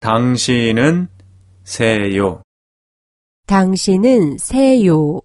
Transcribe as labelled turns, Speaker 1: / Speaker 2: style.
Speaker 1: 당신은 새요.
Speaker 2: 당신은 새요.